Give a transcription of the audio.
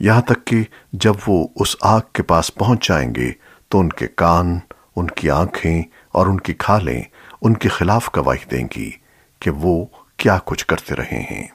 یہاں تک کہ جب وہ اس آگ کے پاس پہنچ جائیں گے تو ان کے کان، ان کی آنکھیں اور ان کی کھالیں ان کے خلاف گواہی دیں گی کہ وہ کیا کچھ کرتے رہے ہیں۔